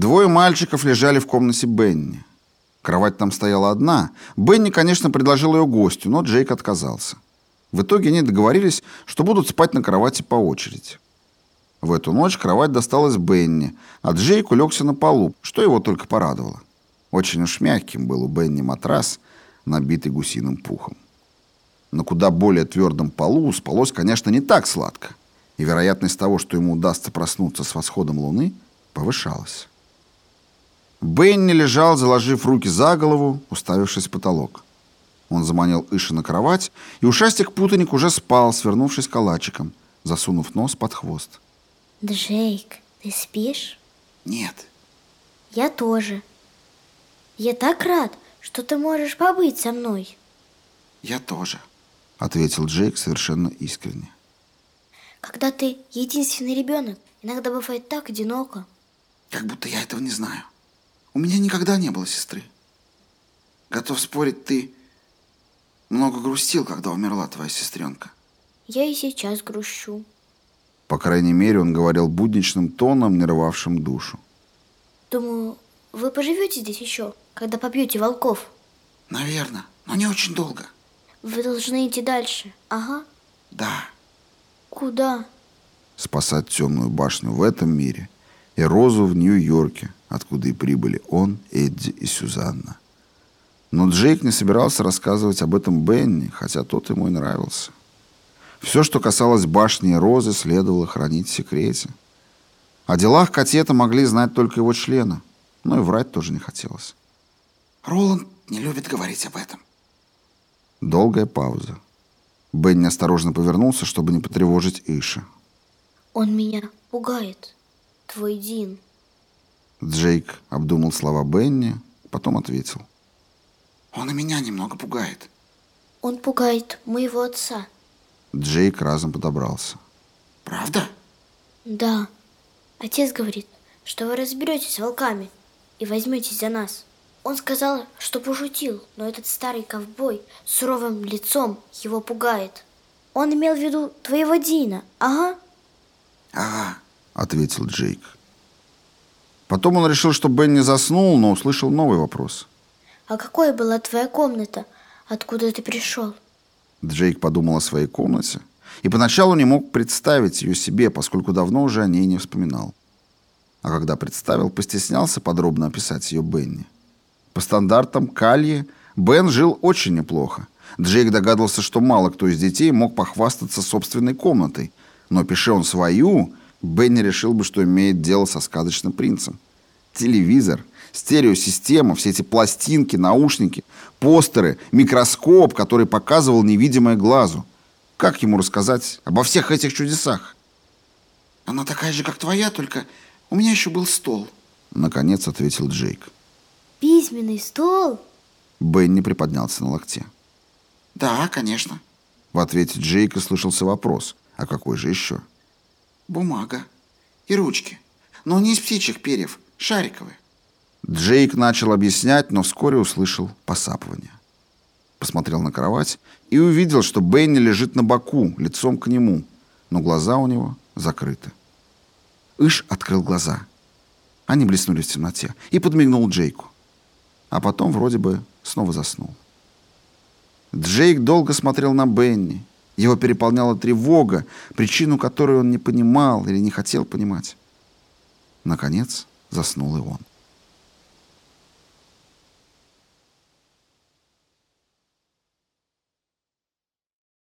Двое мальчиков лежали в комнате Бенни. Кровать там стояла одна. Бенни, конечно, предложил ее гостю, но Джейк отказался. В итоге они договорились, что будут спать на кровати по очереди. В эту ночь кровать досталась Бенни, а Джейк улегся на полу, что его только порадовало. Очень уж мягким был у Бенни матрас, набитый гусиным пухом. На куда более твердом полу спалось, конечно, не так сладко, и вероятность того, что ему удастся проснуться с восходом луны, повышалась. Бенни лежал, заложив руки за голову, уставившись в потолок. Он заманил Иша на кровать, и ушастик-путаник уже спал, свернувшись калачиком, засунув нос под хвост. Джейк, ты спишь? Нет. Я тоже. Я так рад, что ты можешь побыть со мной. Я тоже, ответил Джейк совершенно искренне. Когда ты единственный ребенок, иногда бывает так одиноко. Как будто я этого не знаю. У меня никогда не было сестры. Готов спорить, ты много грустил, когда умерла твоя сестренка. Я и сейчас грущу. По крайней мере, он говорил будничным тоном, не рвавшим душу. Думаю, вы поживете здесь еще, когда побьете волков? Наверное, но не очень долго. Вы должны идти дальше. Ага. Да. Куда? Спасать темную башню в этом мире и Розу в Нью-Йорке, откуда и прибыли он, Эдди и Сюзанна. Но Джейк не собирался рассказывать об этом Бенни, хотя тот ему и нравился. Все, что касалось башни и Розы, следовало хранить в секрете. О делах Катета могли знать только его члены, но и врать тоже не хотелось. Роланд не любит говорить об этом. Долгая пауза. Бенни осторожно повернулся, чтобы не потревожить Иша. Он меня пугает, твой Дин. Джейк обдумал слова Бенни, потом ответил. Он и меня немного пугает. Он пугает моего отца. Джейк разом подобрался. Правда? Да. Отец говорит, что вы разберетесь с волками и возьметесь за нас. Он сказал, что пошутил, но этот старый ковбой с суровым лицом его пугает. Он имел в виду твоего Дина, ага? Ага, ответил Джейк. Потом он решил, что Бенни заснул, но услышал новый вопрос. А какой была твоя комната? Откуда ты пришел? Джейк подумал о своей комнате и поначалу не мог представить ее себе, поскольку давно уже о ней не вспоминал. А когда представил, постеснялся подробно описать ее Бенни. По стандартам Кальи Бен жил очень неплохо. Джейк догадывался, что мало кто из детей мог похвастаться собственной комнатой, но пиши он свою, Бенни решил бы, что имеет дело со сказочным принцем. Телевизор, Стереосистема, все эти пластинки, наушники, постеры, микроскоп, который показывал невидимое глазу. Как ему рассказать обо всех этих чудесах? Она такая же, как твоя, только у меня еще был стол. Наконец ответил Джейк. Письменный стол? Бенни приподнялся на локте. Да, конечно. В ответе Джейка слышался вопрос. А какой же еще? Бумага и ручки. Но не из птичьих перьев, шариковые. Джейк начал объяснять, но вскоре услышал посапывание. Посмотрел на кровать и увидел, что Бенни лежит на боку, лицом к нему, но глаза у него закрыты. Иш открыл глаза. Они блеснули в темноте и подмигнул Джейку. А потом вроде бы снова заснул. Джейк долго смотрел на Бенни. Его переполняла тревога, причину которой он не понимал или не хотел понимать. Наконец заснул и он.